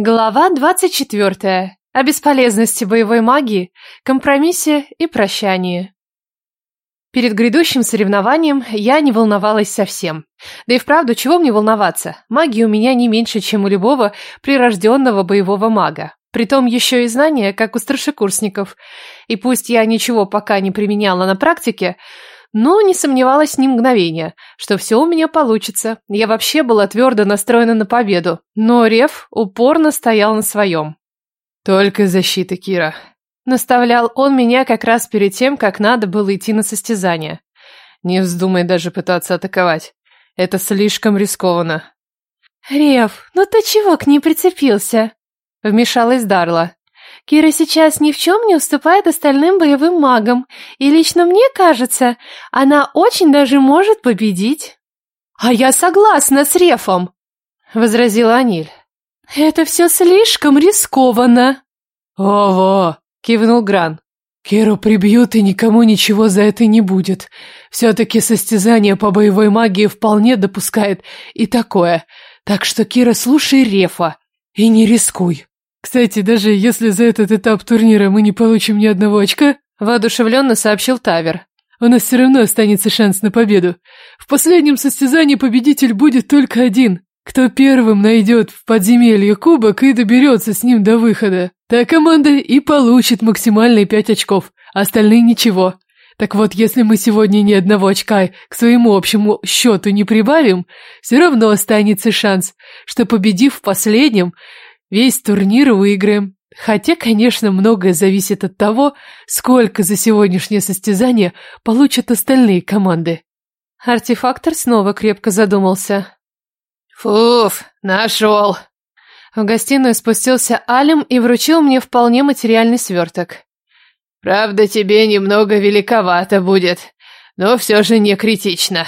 Глава 24. О бесполезности боевой магии, компромиссе и прощании. Перед грядущим соревнованием я не волновалась совсем. Да и вправду, чего мне волноваться? Магии у меня не меньше, чем у любого прирожденного боевого мага. Притом еще и знания, как у старшекурсников. И пусть я ничего пока не применяла на практике, но не сомневалась ни мгновения, что все у меня получится. Я вообще была твердо настроена на победу, но Рев упорно стоял на своем. «Только защита, Кира», — наставлял он меня как раз перед тем, как надо было идти на состязание. «Не вздумай даже пытаться атаковать. Это слишком рискованно». «Рев, ну ты чего к ней прицепился?» — вмешалась Дарла. Кира сейчас ни в чем не уступает остальным боевым магам, и лично мне кажется, она очень даже может победить. А я согласна с Рефом, возразила Аниль. Это все слишком рискованно. Ого, кивнул Гран. Киру прибьют, и никому ничего за это не будет. Все-таки состязание по боевой магии вполне допускает и такое. Так что, Кира, слушай Рефа и не рискуй. Кстати, даже если за этот этап турнира мы не получим ни одного очка, воодушевленно сообщил Тавер, у нас все равно останется шанс на победу. В последнем состязании победитель будет только один. Кто первым найдет в подземелье кубок и доберется с ним до выхода, та команда и получит максимальные пять очков, остальные ничего. Так вот, если мы сегодня ни одного очка к своему общему счету не прибавим, все равно останется шанс, что победив в последнем, Весь турнир выиграем. Хотя, конечно, многое зависит от того, сколько за сегодняшнее состязание получат остальные команды. Артефактор снова крепко задумался. «Фуф, нашел!» В гостиную спустился Алим и вручил мне вполне материальный сверток. «Правда, тебе немного великовато будет, но все же не критично».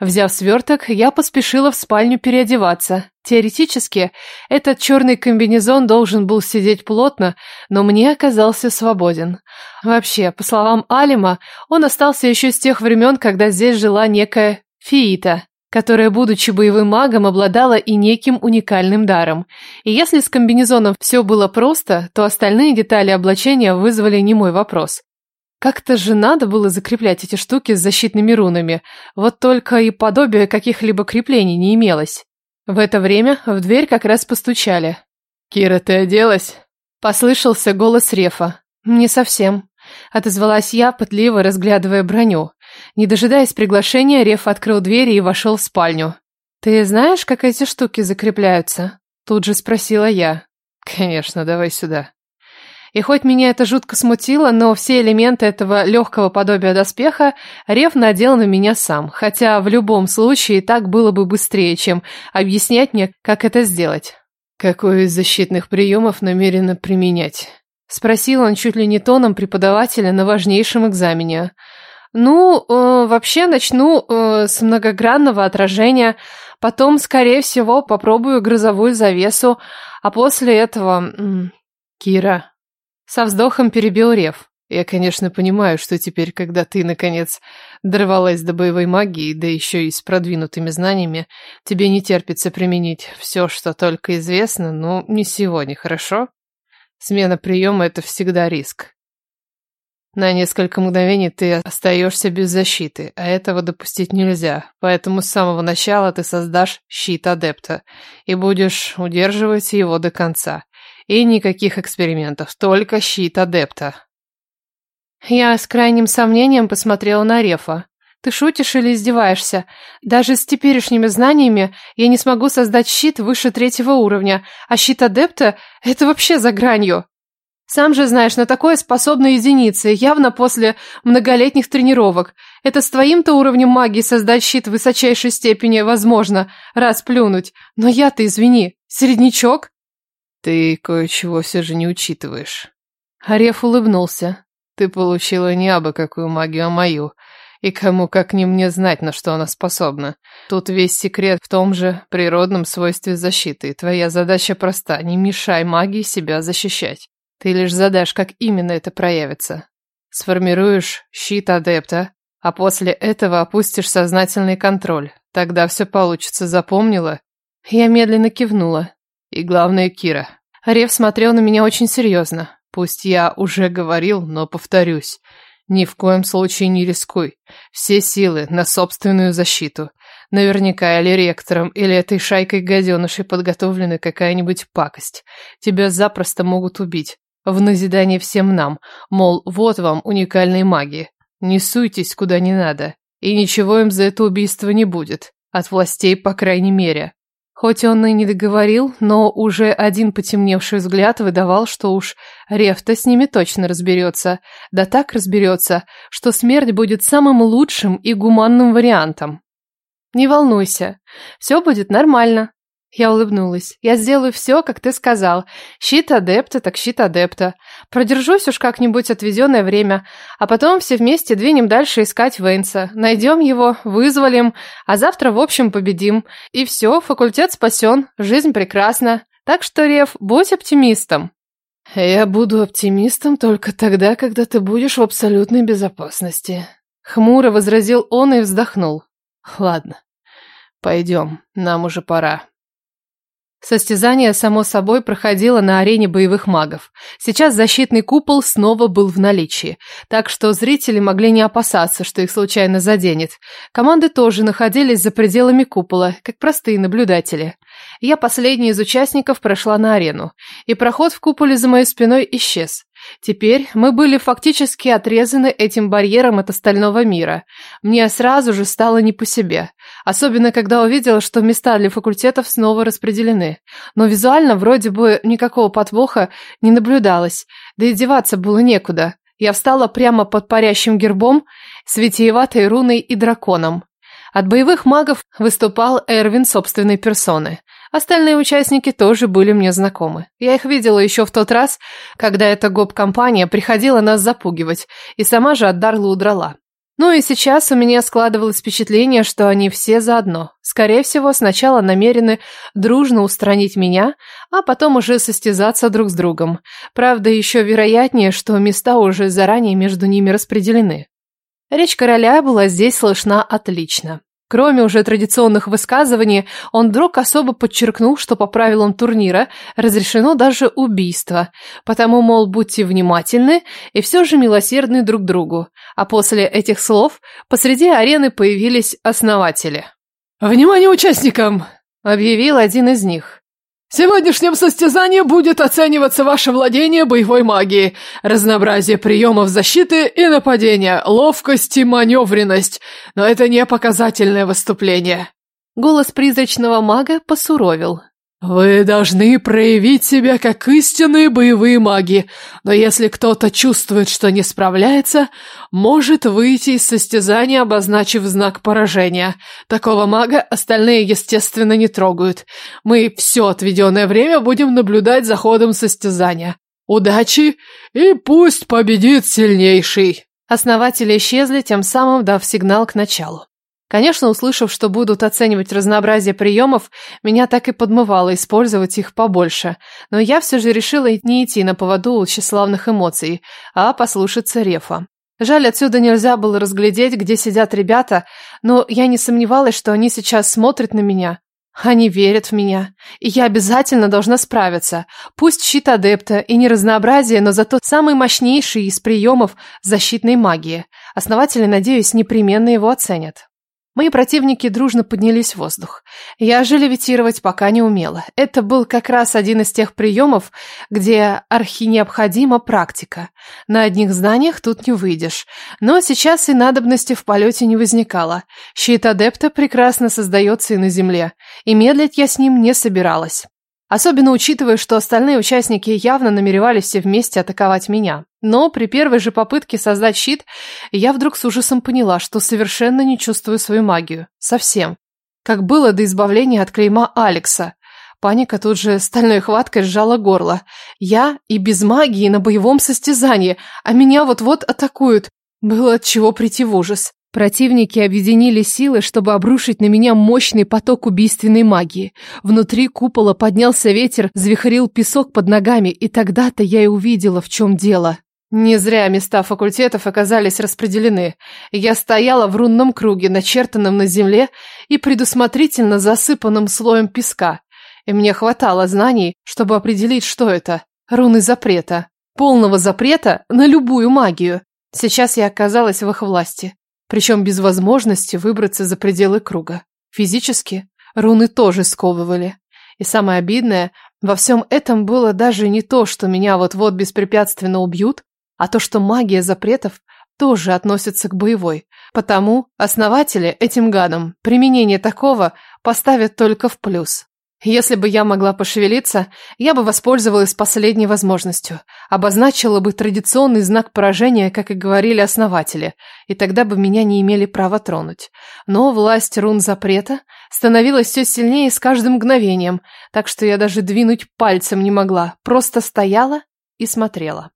Взяв сверток, я поспешила в спальню переодеваться. Теоретически, этот черный комбинезон должен был сидеть плотно, но мне оказался свободен. Вообще, по словам Алима, он остался еще с тех времен, когда здесь жила некая Фиита, которая, будучи боевым магом, обладала и неким уникальным даром. И если с комбинезоном все было просто, то остальные детали облачения вызвали немой вопрос. Как-то же надо было закреплять эти штуки с защитными рунами, вот только и подобия каких-либо креплений не имелось. В это время в дверь как раз постучали. «Кира, ты оделась?» Послышался голос Рефа. «Не совсем», — отозвалась я, пытливо разглядывая броню. Не дожидаясь приглашения, Реф открыл дверь и вошел в спальню. «Ты знаешь, как эти штуки закрепляются?» Тут же спросила я. «Конечно, давай сюда». И хоть меня это жутко смутило, но все элементы этого легкого подобия доспеха Рев надел на меня сам, хотя в любом случае так было бы быстрее, чем объяснять мне, как это сделать. «Какой из защитных приемов намерена применять?» Спросил он чуть ли не тоном преподавателя на важнейшем экзамене. «Ну, э, вообще начну э, с многогранного отражения, потом, скорее всего, попробую грозовую завесу, а после этого...» «Кира, со вздохом перебил Рев. Я, конечно, понимаю, что теперь, когда ты, наконец, дорвалась до боевой магии, да еще и с продвинутыми знаниями, тебе не терпится применить все, что только известно, но не сегодня, хорошо? Смена приема — это всегда риск. На несколько мгновений ты остаешься без защиты, а этого допустить нельзя, поэтому с самого начала ты создашь щит адепта и будешь удерживать его до конца. И никаких экспериментов, только щит адепта. Я с крайним сомнением посмотрела на Рефа. Ты шутишь или издеваешься? Даже с теперешними знаниями я не смогу создать щит выше третьего уровня, а щит адепта — это вообще за гранью. Сам же знаешь, на такое способны единицы, явно после многолетних тренировок. Это с твоим-то уровнем магии создать щит высочайшей степени возможно, раз плюнуть. Но я-то, извини, середнячок? Ты кое-чего все же не учитываешь. Ареф улыбнулся. Ты получила не абы какую магию, а мою. И кому как не мне знать, на что она способна. Тут весь секрет в том же природном свойстве защиты. И твоя задача проста. Не мешай магии себя защищать. Ты лишь задашь, как именно это проявится. Сформируешь щит адепта, а после этого опустишь сознательный контроль. Тогда все получится, запомнила? Я медленно кивнула. И главное, Кира. Рев смотрел на меня очень серьезно. Пусть я уже говорил, но повторюсь. Ни в коем случае не рискуй. Все силы на собственную защиту. Наверняка или ректором, или этой шайкой гаденышей подготовлена какая-нибудь пакость. Тебя запросто могут убить. В назидание всем нам. Мол, вот вам уникальные маги. Не суйтесь куда не надо. И ничего им за это убийство не будет. От властей, по крайней мере. Хоть он и не договорил, но уже один потемневший взгляд выдавал, что уж Рефта с ними точно разберется. Да так разберется, что смерть будет самым лучшим и гуманным вариантом. «Не волнуйся, все будет нормально», я улыбнулась. «Я сделаю все, как ты сказал. Щит адепта, так щит адепта. Продержусь уж как-нибудь отведенное время, а потом все вместе двинем дальше искать Вейнса. Найдем его, вызволим, а завтра в общем победим. И все, факультет спасен, жизнь прекрасна. Так что, Рев, будь оптимистом». «Я буду оптимистом только тогда, когда ты будешь в абсолютной безопасности», — хмуро возразил он и вздохнул. «Ладно, пойдем, нам уже пора». Состязание, само собой, проходило на арене боевых магов. Сейчас защитный купол снова был в наличии, так что зрители могли не опасаться, что их случайно заденет. Команды тоже находились за пределами купола, как простые наблюдатели. Я последний из участников прошла на арену, и проход в куполе за моей спиной исчез. Теперь мы были фактически отрезаны этим барьером от остального мира. Мне сразу же стало не по себе. Особенно, когда увидела, что места для факультетов снова распределены. Но визуально вроде бы никакого подвоха не наблюдалось. Да и деваться было некуда. Я встала прямо под парящим гербом с витиеватой руной и драконом. От боевых магов выступал Эрвин собственной персоны. Остальные участники тоже были мне знакомы. Я их видела еще в тот раз, когда эта гоп-компания приходила нас запугивать, и сама же от Дарлы удрала. Ну и сейчас у меня складывалось впечатление, что они все заодно. Скорее всего, сначала намерены дружно устранить меня, а потом уже состязаться друг с другом. Правда, еще вероятнее, что места уже заранее между ними распределены. Речь короля была здесь слышна отлично. Кроме уже традиционных высказываний, он вдруг особо подчеркнул, что по правилам турнира разрешено даже убийство, потому, мол, будьте внимательны и все же милосердны друг другу. А после этих слов посреди арены появились основатели. «Внимание участникам!» – объявил один из них. В сегодняшнем состязании будет оцениваться ваше владение боевой магией, разнообразие приемов защиты и нападения, ловкость и маневренность, но это не показательное выступление. Голос призрачного мага посуровил. Вы должны проявить себя как истинные боевые маги, но если кто-то чувствует, что не справляется, может выйти из состязания, обозначив знак поражения. Такого мага остальные, естественно, не трогают. Мы все отведенное время будем наблюдать за ходом состязания. Удачи и пусть победит сильнейший. Основатели исчезли, тем самым дав сигнал к началу. Конечно, услышав, что будут оценивать разнообразие приемов, меня так и подмывало использовать их побольше. Но я все же решила не идти на поводу у тщеславных эмоций, а послушаться Рефа. Жаль, отсюда нельзя было разглядеть, где сидят ребята, но я не сомневалась, что они сейчас смотрят на меня. Они верят в меня, и я обязательно должна справиться. Пусть щит адепта и не разнообразие, но зато самый мощнейший из приемов защитной магии. Основатели, надеюсь, непременно его оценят. Мои противники дружно поднялись в воздух. Я же левитировать пока не умела. Это был как раз один из тех приемов, где архинеобходима практика. На одних знаниях тут не выйдешь. Но сейчас и надобности в полете не возникало. Щит адепта прекрасно создается и на земле. И медлить я с ним не собиралась. Особенно учитывая, что остальные участники явно намеревались все вместе атаковать меня. Но при первой же попытке создать щит, я вдруг с ужасом поняла, что совершенно не чувствую свою магию. Совсем. Как было до избавления от клейма Алекса. Паника тут же стальной хваткой сжала горло. Я и без магии на боевом состязании, а меня вот-вот атакуют. Было от чего прийти в ужас. Противники объединили силы, чтобы обрушить на меня мощный поток убийственной магии. Внутри купола поднялся ветер, завихрил песок под ногами, и тогда-то я и увидела, в чем дело. Не зря места факультетов оказались распределены. Я стояла в рунном круге, начертанном на земле и предусмотрительно засыпанном слоем песка. и мне хватало знаний, чтобы определить, что это. Руны запрета. Полного запрета на любую магию. Сейчас я оказалась в их власти, причем без возможности выбраться за пределы круга. Физически руны тоже сковывали. И самое обидное, во всем этом было даже не то, что меня вот-вот беспрепятственно убьют, а то, что магия запретов тоже относится к боевой. Потому основатели этим гадам применение такого поставят только в плюс. Если бы я могла пошевелиться, я бы воспользовалась последней возможностью, обозначила бы традиционный знак поражения, как и говорили основатели, и тогда бы меня не имели права тронуть. Но власть рун запрета становилась все сильнее с каждым мгновением, так что я даже двинуть пальцем не могла, просто стояла и смотрела.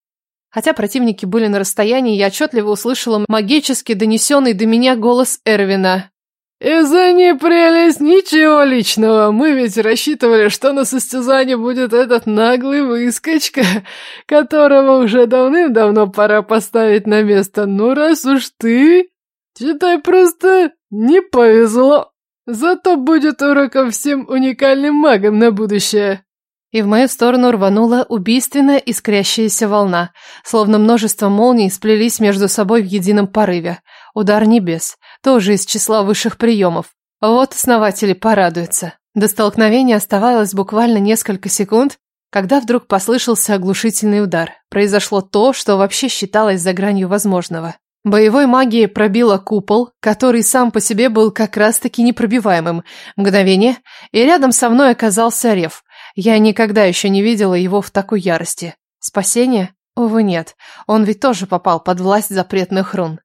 Хотя противники были на расстоянии, я отчетливо услышала магически донесенный до меня голос Эрвина. «Из-за прелесть, ничего личного. Мы ведь рассчитывали, что на состязании будет этот наглый выскочка, которого уже давным-давно пора поставить на место. Ну, раз уж ты, считай, просто не повезло. Зато будет уроком всем уникальным магам на будущее». И в мою сторону рванула убийственная искрящаяся волна, словно множество молний сплелись между собой в едином порыве. Удар небес, тоже из числа высших приемов. Вот основатели порадуются. До столкновения оставалось буквально несколько секунд, когда вдруг послышался оглушительный удар. Произошло то, что вообще считалось за гранью возможного. Боевой магией пробило купол, который сам по себе был как раз-таки непробиваемым. Мгновение, и рядом со мной оказался Рев. Я никогда еще не видела его в такой ярости. Спасение? Увы, нет. Он ведь тоже попал под власть запретных рун.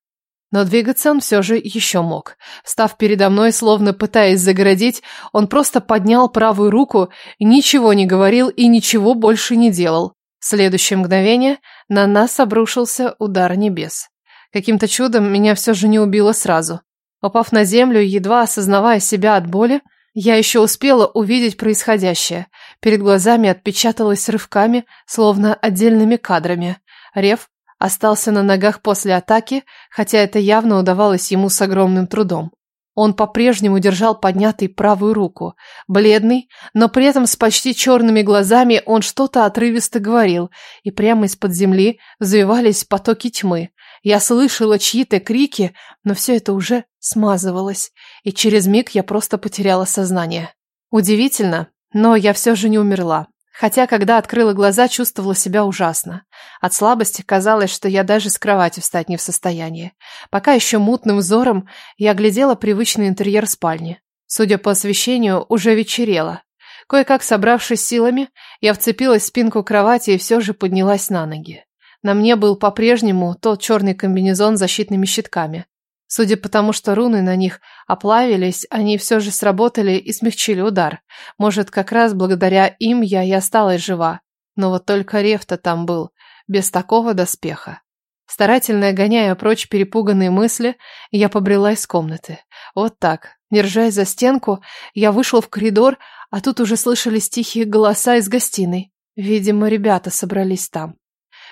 Но двигаться он все же еще мог. Став передо мной, словно пытаясь загородить, он просто поднял правую руку, ничего не говорил и ничего больше не делал. В следующее мгновение на нас обрушился удар небес. Каким-то чудом меня все же не убило сразу. Попав на землю, едва осознавая себя от боли, я еще успела увидеть происходящее. Перед глазами отпечаталось рывками, словно отдельными кадрами. Рев остался на ногах после атаки, хотя это явно удавалось ему с огромным трудом. Он по-прежнему держал поднятой правую руку. Бледный, но при этом с почти черными глазами он что-то отрывисто говорил, и прямо из-под земли завивались потоки тьмы. Я слышала чьи-то крики, но все это уже смазывалось, и через миг я просто потеряла сознание. Удивительно, но я все же не умерла. Хотя, когда открыла глаза, чувствовала себя ужасно. От слабости казалось, что я даже с кровати встать не в состоянии. Пока еще мутным взором я глядела привычный интерьер спальни. Судя по освещению, уже вечерело. Кое-как собравшись силами, я вцепилась в спинку кровати и все же поднялась на ноги. На мне был по-прежнему тот черный комбинезон с защитными щитками. Судя по тому, что руны на них оплавились, они все же сработали и смягчили удар. Может, как раз благодаря им я и осталась жива. Но вот только Рефта там был, без такого доспеха. Старательно гоняя прочь перепуганные мысли, я побрела из комнаты. Вот так, держась за стенку, я вышла в коридор, а тут уже слышались тихие голоса из гостиной. Видимо, ребята собрались там.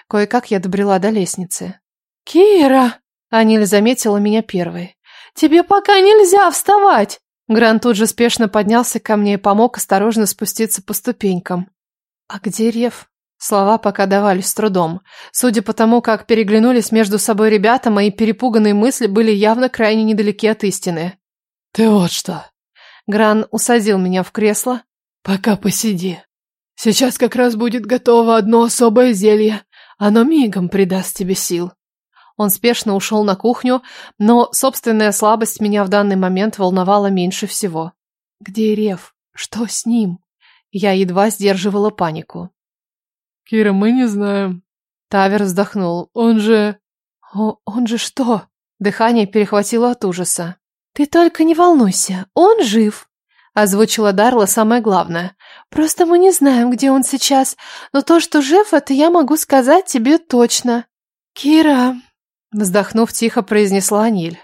Кое-как я добрела до лестницы. «Кира!» Аниль заметила меня первой. «Тебе пока нельзя вставать!» Грант тут же спешно поднялся ко мне и помог осторожно спуститься по ступенькам. «А где Рев?» Слова пока давались с трудом. Судя по тому, как переглянулись между собой ребята, мои перепуганные мысли были явно крайне недалеки от истины. «Ты вот что!» Гран усадил меня в кресло. «Пока посиди. Сейчас как раз будет готово одно особое зелье. Оно мигом придаст тебе сил». Он спешно ушел на кухню, но собственная слабость меня в данный момент волновала меньше всего. Где Рев? Что с ним? Я едва сдерживала панику. Кира, мы не знаем. Тавер вздохнул. Он же... О, он же что? Дыхание перехватило от ужаса. Ты только не волнуйся, он жив. Озвучила Дарла самое главное. Просто мы не знаем, где он сейчас, но то, что жив, это я могу сказать тебе точно. Кира, Вздохнув, тихо произнесла Аниль.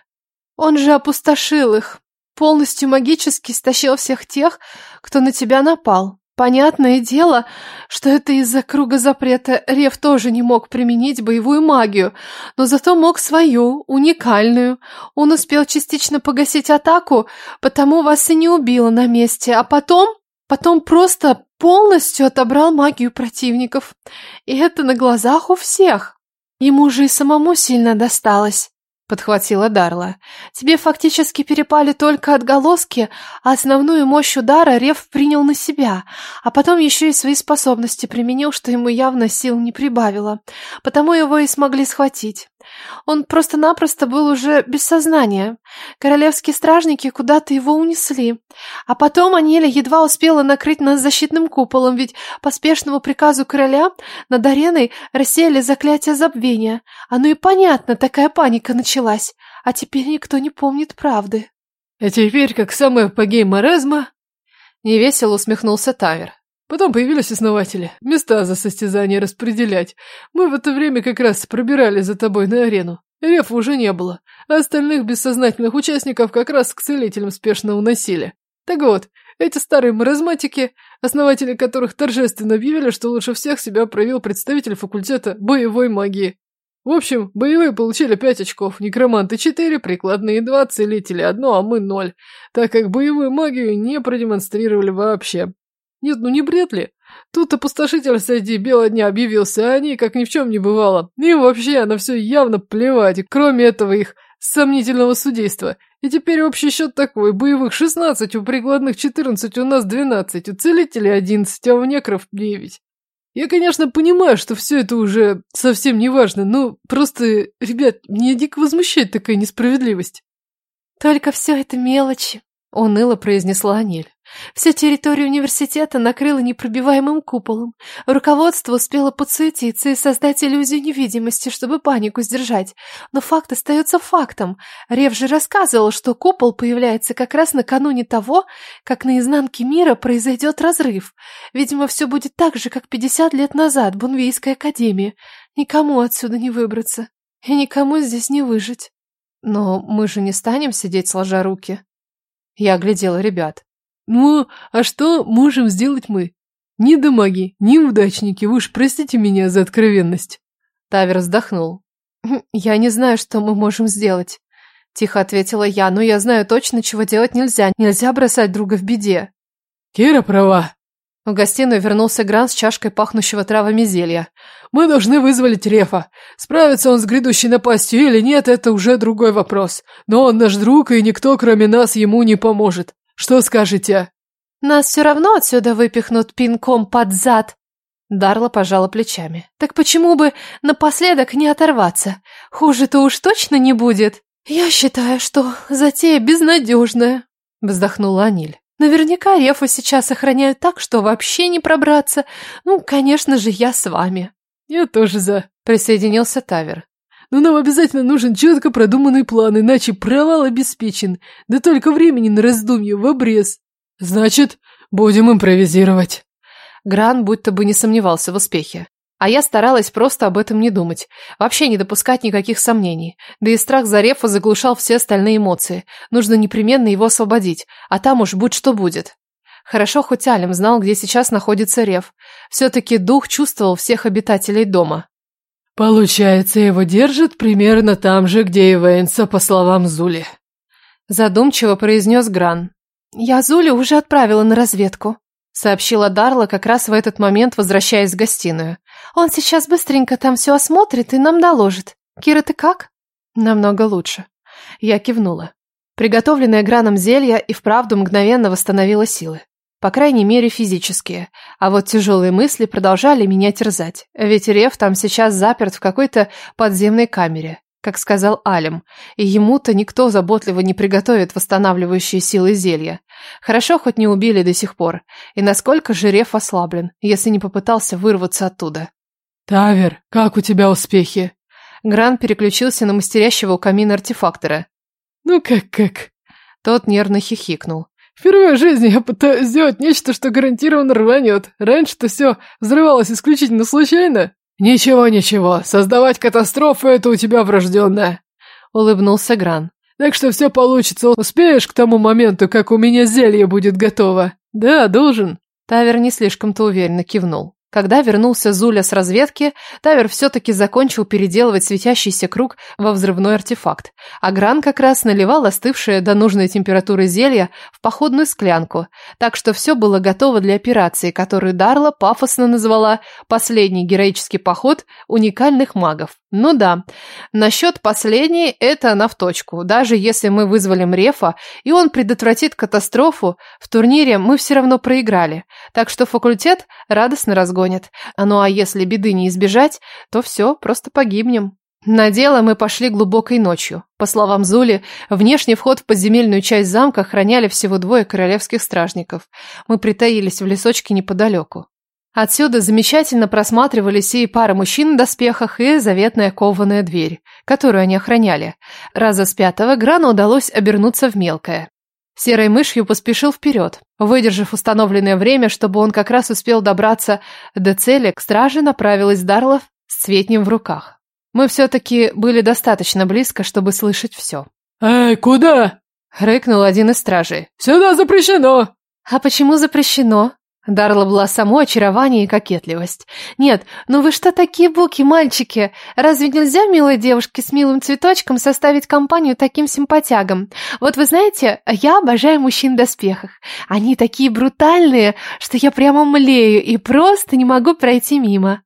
Он же опустошил их. Полностью магически стащил всех тех, кто на тебя напал. Понятное дело, что это из-за круга запрета Рев тоже не мог применить боевую магию, но зато мог свою, уникальную. Он успел частично погасить атаку, потому вас и не убило на месте, а потом... потом просто полностью отобрал магию противников. И это на глазах у всех. Ему же и самому сильно досталось подхватила Дарла. Тебе фактически перепали только отголоски, а основную мощь удара Рев принял на себя, а потом еще и свои способности применил, что ему явно сил не прибавило. Потому его и смогли схватить. Он просто-напросто был уже без сознания. Королевские стражники куда-то его унесли. А потом Анеля едва успела накрыть нас защитным куполом, ведь по спешному приказу короля над ареной рассеяли заклятие забвения. Оно и понятно, такая паника началась. А теперь никто не помнит правды. А теперь, как самый апогей маразма... Невесело усмехнулся Тавер. Потом появились основатели, места за состязание распределять. Мы в это время как раз пробирались за тобой на арену. Рефа уже не было, а остальных бессознательных участников как раз к целителям спешно уносили. Так вот, эти старые маразматики, основатели которых торжественно объявили, что лучше всех себя проявил представитель факультета боевой магии. В общем, боевые получили пять очков, некроманты четыре, прикладные два, целители одно, а мы ноль, так как боевую магию не продемонстрировали вообще. Нет, ну не бред ли? Тут опустошитель среди бела дня объявился, а они, как ни в чем не бывало. И вообще, на все явно плевать, кроме этого их сомнительного судейства. И теперь общий счет такой, боевых 16, у прикладных 14, у нас 12, у целителей 11, а у некров 9. Я, конечно, понимаю, что все это уже совсем не важно, но просто, ребят, меня дико возмущает такая несправедливость. Только все это мелочи, уныло произнесла Аниль. Вся территория университета накрыла непробиваемым куполом. Руководство успело подсуетиться и создать иллюзию невидимости, чтобы панику сдержать. Но факт остается фактом. Рев же рассказывал, что купол появляется как раз накануне того, как на изнанке мира произойдет разрыв. Видимо, все будет так же, как 50 лет назад в Бунвейской академии. Никому отсюда не выбраться. И никому здесь не выжить. Но мы же не станем сидеть сложа руки. Я оглядела ребят. Ну, а что можем сделать мы? Ни домаги, ни удачники, вы уж простите меня за откровенность. Тавер вздохнул. «Хм, я не знаю, что мы можем сделать. Тихо ответила я, но я знаю точно, чего делать нельзя. Нельзя бросать друга в беде. Кира права. В гостиную вернулся Гран с чашкой пахнущего травами зелья. «Мы должны вызволить Рефа. Справится он с грядущей напастью или нет, это уже другой вопрос. Но он наш друг, и никто, кроме нас, ему не поможет. Что скажете?» «Нас все равно отсюда выпихнут пинком под зад». Дарла пожала плечами. «Так почему бы напоследок не оторваться? Хуже-то уж точно не будет». «Я считаю, что затея безнадежная», — вздохнула Аниль. «Наверняка Рефу сейчас охраняют так, что вообще не пробраться. Ну, конечно же, я с вами». «Я тоже за», — присоединился Тавер. Но нам обязательно нужен четко продуманный план, иначе провал обеспечен. Да только времени на раздумье в обрез. Значит, будем импровизировать. Гран будто бы не сомневался в успехе. А я старалась просто об этом не думать, вообще не допускать никаких сомнений. Да и страх за Рефа заглушал все остальные эмоции. Нужно непременно его освободить, а там уж будь что будет. Хорошо, хоть Алим знал, где сейчас находится Рев. Все-таки дух чувствовал всех обитателей дома. Получается, его держат примерно там же, где и Вейнса, по словам Зули. Задумчиво произнес Гран. Я Зули уже отправила на разведку, сообщила Дарла как раз в этот момент, возвращаясь в гостиную. Он сейчас быстренько там все осмотрит и нам доложит. Кира, ты как? Намного лучше. Я кивнула. Приготовленное Граном зелье и вправду мгновенно восстановило силы. По крайней мере, физические. А вот тяжелые мысли продолжали меня терзать. Ведь Рев там сейчас заперт в какой-то подземной камере, как сказал Алим. И ему-то никто заботливо не приготовит восстанавливающие силы зелья. Хорошо, хоть не убили до сих пор. И насколько же Рев ослаблен, если не попытался вырваться оттуда. «Тавер, как у тебя успехи?» Гран переключился на мастерящего у камина артефактора. «Ну как-как?» Тот нервно хихикнул. Впервые в жизни я пытаюсь сделать нечто, что гарантированно рванет. Раньше-то все взрывалось исключительно случайно. Ничего, ничего, создавать катастрофу – это у тебя врожденное. Улыбнулся Гран. Так что все получится. Успеешь к тому моменту, как у меня зелье будет готово? Да, должен. Тавер не слишком-то уверенно кивнул. Когда вернулся Зуля с разведки, Тавер все-таки закончил переделывать светящийся круг во взрывной артефакт, а Гран как раз наливал остывшее до нужной температуры зелья в походную склянку, так что все было готово для операции, которую Дарла пафосно назвала «Последний героический поход уникальных магов». Ну да, насчет последней это она в точку. Даже если мы вызвали Мрефа, и он предотвратит катастрофу, в турнире мы все равно проиграли. Так что факультет радостно разгонит. Ну а если беды не избежать, то все, просто погибнем. На дело мы пошли глубокой ночью. По словам Зули, внешний вход в подземельную часть замка охраняли всего двое королевских стражников. Мы притаились в лесочке неподалеку. Отсюда замечательно просматривались и пара мужчин в доспехах, и заветная кованая дверь, которую они охраняли. Раза с пятого Грану удалось обернуться в мелкое. Серой мышью поспешил вперед, выдержав установленное время, чтобы он как раз успел добраться до цели, к страже направилась Дарлов с цветнем в руках. Мы все-таки были достаточно близко, чтобы слышать все. «Эй, куда?» — рыкнул один из стражей. «Сюда запрещено!» «А почему запрещено?» Дарла была само очарование и кокетливость. «Нет, ну вы что такие буки, мальчики? Разве нельзя милой девушке с милым цветочком составить компанию таким симпатягам? Вот вы знаете, я обожаю мужчин в доспехах. Они такие брутальные, что я прямо млею и просто не могу пройти мимо».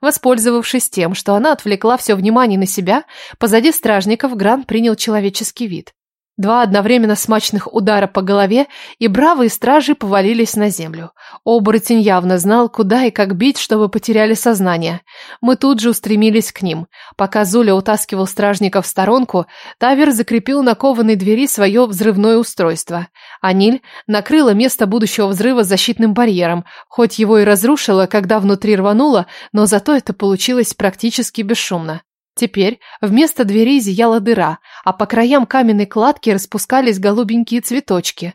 Воспользовавшись тем, что она отвлекла все внимание на себя, позади стражников Гран принял человеческий вид. Два одновременно смачных удара по голове, и бравые стражи повалились на землю. Оборотень явно знал, куда и как бить, чтобы потеряли сознание. Мы тут же устремились к ним. Пока Зуля утаскивал стражников в сторонку, Тавер закрепил на кованой двери свое взрывное устройство. Аниль накрыла место будущего взрыва защитным барьером, хоть его и разрушила, когда внутри рвануло, но зато это получилось практически бесшумно. Теперь вместо двери зияла дыра, а по краям каменной кладки распускались голубенькие цветочки.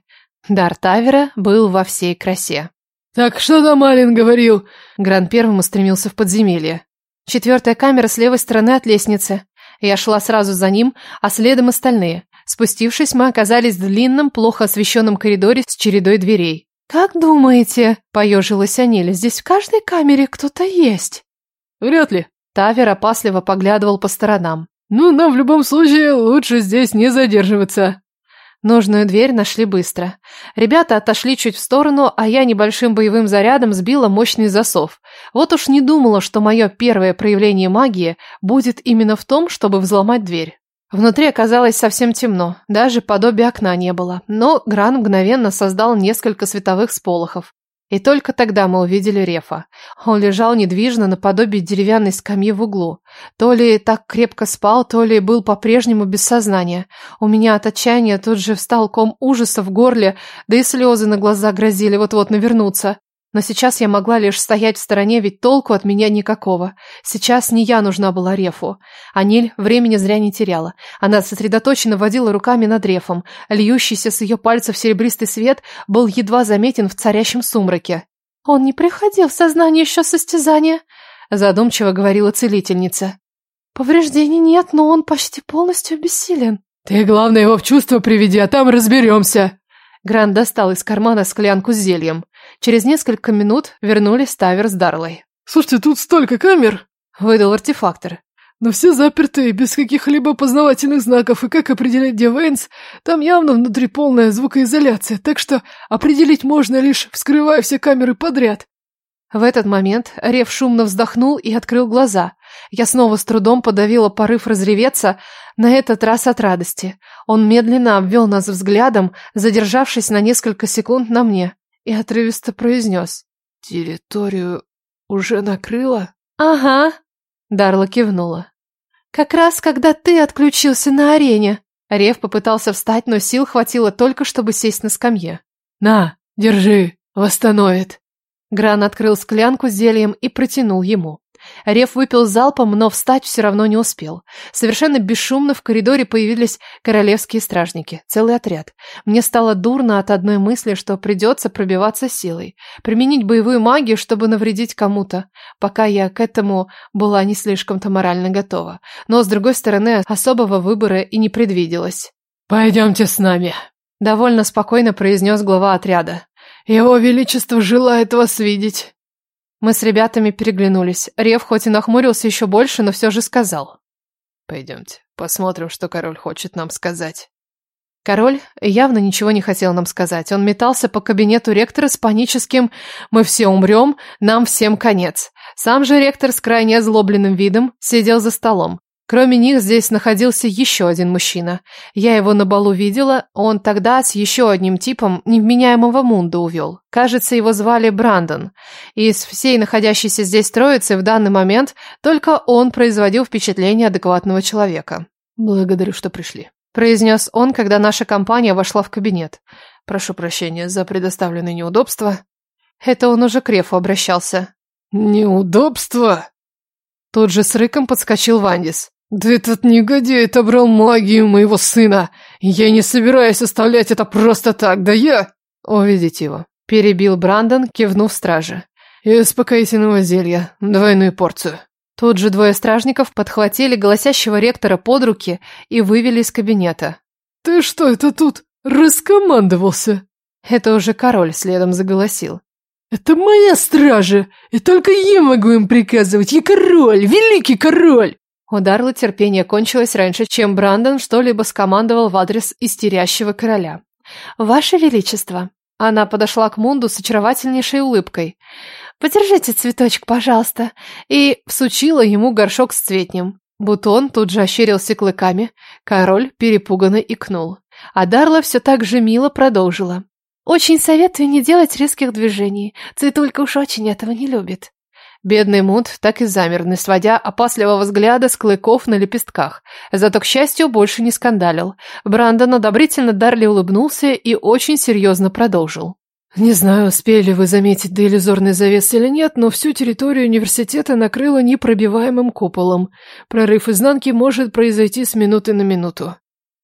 Дар Тавера был во всей красе. «Так что там Алин говорил?» Гран первым устремился в подземелье. Четвертая камера с левой стороны от лестницы. Я шла сразу за ним, а следом остальные. Спустившись, мы оказались в длинном, плохо освещенном коридоре с чередой дверей. «Как думаете?» – поежилась Анеля. «Здесь в каждой камере кто-то есть». «Вряд ли», Тавер опасливо поглядывал по сторонам. «Ну, нам в любом случае лучше здесь не задерживаться». Нужную дверь нашли быстро. Ребята отошли чуть в сторону, а я небольшим боевым зарядом сбила мощный засов. Вот уж не думала, что мое первое проявление магии будет именно в том, чтобы взломать дверь. Внутри оказалось совсем темно, даже подобия окна не было, но Гран мгновенно создал несколько световых сполохов. И только тогда мы увидели Рефа. Он лежал недвижно наподобие деревянной скамьи в углу. То ли так крепко спал, то ли был по-прежнему без сознания. У меня от отчаяния тут же встал ком ужаса в горле, да и слезы на глаза грозили вот-вот навернуться. Но сейчас я могла лишь стоять в стороне, ведь толку от меня никакого. Сейчас не я нужна была Рефу. Аниль времени зря не теряла. Она сосредоточенно водила руками над Рефом. Льющийся с ее пальцев серебристый свет был едва заметен в царящем сумраке. «Он не приходил в сознание еще состязания», — задумчиво говорила целительница. «Повреждений нет, но он почти полностью бессилен». «Ты, главное, его в чувство приведи, а там разберемся», Грант достал из кармана склянку с зельем. Через несколько минут вернулись Тавер с Дарлой. «Слушайте, тут столько камер!» — выдал артефактор. «Но все заперты, без каких-либо познавательных знаков, и как определять, где Вейнс? Там явно внутри полная звукоизоляция, так что определить можно лишь вскрывая все камеры подряд». В этот момент Рев шумно вздохнул и открыл глаза. Я снова с трудом подавила порыв разреветься, на этот раз от радости. Он медленно обвел нас взглядом, задержавшись на несколько секунд на мне, и отрывисто произнес. «Территорию уже накрыло?» «Ага», — Дарла кивнула. «Как раз когда ты отключился на арене». Рев попытался встать, но сил хватило только, чтобы сесть на скамье. «На, держи, восстановит». Гран открыл склянку с зельем и протянул ему. Рев выпил залпом, но встать все равно не успел. Совершенно бесшумно в коридоре появились королевские стражники, целый отряд. Мне стало дурно от одной мысли, что придется пробиваться силой, применить боевую магию, чтобы навредить кому-то, пока я к этому была не слишком-то морально готова. Но, с другой стороны, особого выбора и не предвиделось. «Пойдемте с нами», — довольно спокойно произнес глава отряда. Его Величество желает вас видеть. Мы с ребятами переглянулись. Рев хоть и нахмурился еще больше, но все же сказал. Пойдемте, посмотрим, что король хочет нам сказать. Король явно ничего не хотел нам сказать. Он метался по кабинету ректора с паническим «Мы все умрем, нам всем конец». Сам же ректор с крайне озлобленным видом сидел за столом. Кроме них здесь находился еще один мужчина. Я его на балу видела, он тогда с еще одним типом невменяемого Мунда увел. Кажется, его звали Брандон. Из всей находящейся здесь троицы в данный момент только он производил впечатление адекватного человека. «Благодарю, что пришли», произнес он, когда наша компания вошла в кабинет. «Прошу прощения за предоставленные неудобства». Это он уже к Рефу обращался. «Неудобства?» Тут же с рыком подскочил Вандис. «Да этот негодяй отобрал магию моего сына! Я не собираюсь оставлять это просто так, да я...» «Увидите его», — перебил Брандон, кивнув страже. «И успокоительного зелья, двойную порцию». Тут же двое стражников подхватили голосящего ректора под руки и вывели из кабинета. «Ты что это тут раскомандовался?» Это уже король следом заголосил. «Это моя стража, и только я могу им приказывать, я король, великий король!» У Дарлы терпение кончилось раньше, чем Брандон что-либо скомандовал в адрес истерящего короля. «Ваше Величество!» Она подошла к Мунду с очаровательнейшей улыбкой. «Подержите цветочек, пожалуйста!» И всучила ему горшок с цветнем. Бутон тут же ощерился клыками. Король перепуганно икнул. А Дарла все так же мило продолжила. «Очень советую не делать резких движений. Цветулька уж очень этого не любит». Бедный Муд так и замер, не сводя опасливого взгляда с клыков на лепестках. Зато, к счастью, больше не скандалил. Брандон одобрительно Дарли улыбнулся и очень серьезно продолжил. «Не знаю, успели вы заметить до иллюзорной завесы или нет, но всю территорию университета накрыло непробиваемым куполом. Прорыв изнанки может произойти с минуты на минуту».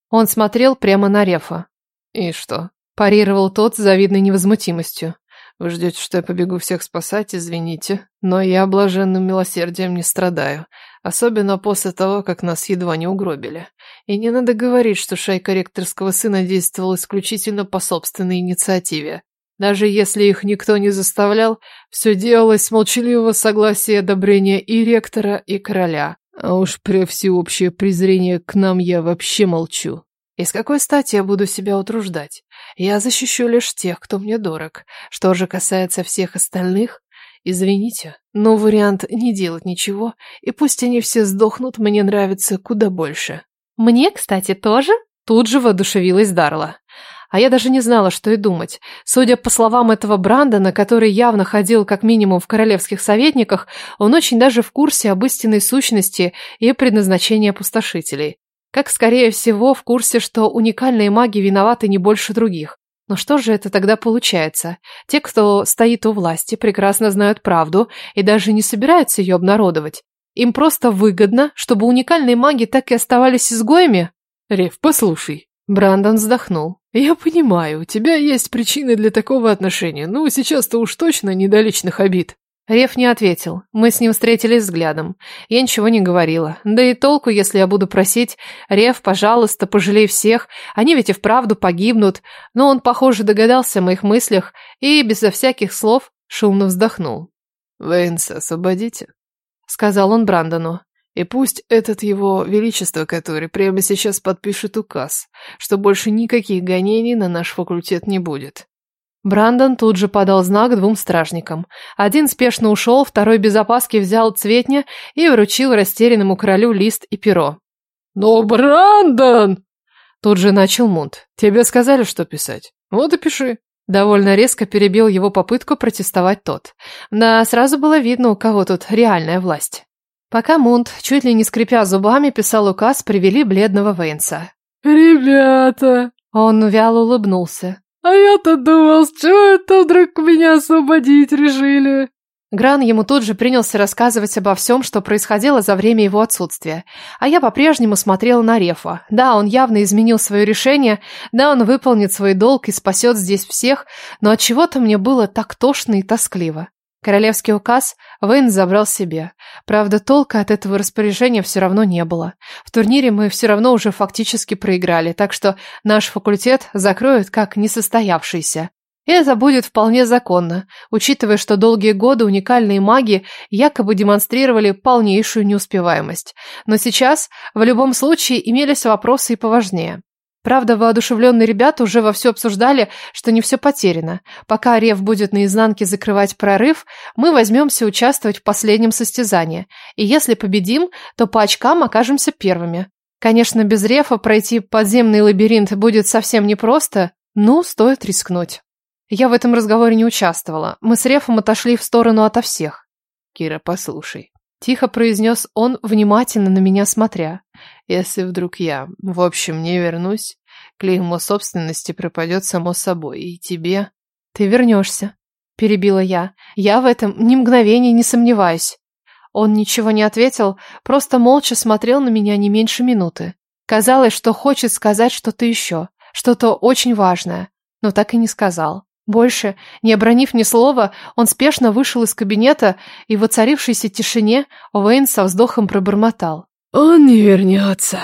Он смотрел прямо на Рефа. «И что?» – парировал тот с завидной невозмутимостью. Вы ждете, что я побегу всех спасать, извините, но я блаженным милосердием не страдаю, особенно после того, как нас едва не угробили. И не надо говорить, что шайка ректорского сына действовала исключительно по собственной инициативе. Даже если их никто не заставлял, все делалось с молчаливого согласия и одобрения и ректора, и короля. А уж при всеобщее презрение к нам я вообще молчу. И с какой стати я буду себя утруждать? Я защищу лишь тех, кто мне дорог. Что же касается всех остальных, извините, но вариант не делать ничего, и пусть они все сдохнут, мне нравится куда больше. Мне, кстати, тоже? Тут же воодушевилась Дарла. А я даже не знала, что и думать. Судя по словам этого Брандона, который явно ходил как минимум в королевских советниках, он очень даже в курсе об истинной сущности и предназначении опустошителей. Как, скорее всего, в курсе, что уникальные маги виноваты не больше других. Но что же это тогда получается? Те, кто стоит у власти, прекрасно знают правду и даже не собираются ее обнародовать. Им просто выгодно, чтобы уникальные маги так и оставались изгоями? Рев, послушай. Брандон вздохнул. Я понимаю, у тебя есть причины для такого отношения, но сейчас-то уж точно не до личных обид. Рев не ответил. Мы с ним встретились взглядом. Я ничего не говорила. Да и толку, если я буду просить «Рев, пожалуйста, пожалей всех, они ведь и вправду погибнут». Но он, похоже, догадался о моих мыслях и, безо всяких слов, шумно вздохнул. «Вейнса, освободите», — сказал он Брандону. «И пусть этот его величество, который прямо сейчас подпишет указ, что больше никаких гонений на наш факультет не будет». Брандон тут же подал знак двум стражникам. Один спешно ушел, второй без опаски взял цветня и вручил растерянному королю лист и перо. «Но, Брандон!» Тут же начал Мунт. «Тебе сказали, что писать? Вот и пиши». Довольно резко перебил его попытку протестовать тот. Да, сразу было видно, у кого тут реальная власть. Пока Мунт, чуть ли не скрипя зубами, писал указ, привели бледного Вейнса. «Ребята!» Он вяло улыбнулся. А я-то думал, с чего это вдруг меня освободить решили? Гран ему тут же принялся рассказывать обо всем, что происходило за время его отсутствия. А я по-прежнему смотрела на Рефа. Да, он явно изменил свое решение, да, он выполнит свой долг и спасет здесь всех, но от чего то мне было так тошно и тоскливо. Королевский указ Вейн забрал себе. Правда, толка от этого распоряжения все равно не было. В турнире мы все равно уже фактически проиграли, так что наш факультет закроют как несостоявшийся. Это будет вполне законно, учитывая, что долгие годы уникальные маги якобы демонстрировали полнейшую неуспеваемость. Но сейчас в любом случае имелись вопросы и поважнее. Правда, воодушевленные ребята уже вовсю обсуждали, что не все потеряно. Пока Рев будет наизнанке закрывать прорыв, мы возьмемся участвовать в последнем состязании. И если победим, то по очкам окажемся первыми. Конечно, без Рефа пройти подземный лабиринт будет совсем непросто, но стоит рискнуть. Я в этом разговоре не участвовала. Мы с Рефом отошли в сторону ото всех. Кира, послушай. Тихо произнес он, внимательно на меня смотря. Если вдруг я, в общем, не вернусь, клеймо собственности пропадет само собой, и тебе... Ты вернешься, перебила я. Я в этом ни мгновения не сомневаюсь. Он ничего не ответил, просто молча смотрел на меня не меньше минуты. Казалось, что хочет сказать что-то еще, что-то очень важное, но так и не сказал. Больше, не обронив ни слова, он спешно вышел из кабинета, и в воцарившейся тишине Уэйн со вздохом пробормотал. «Он не вернется».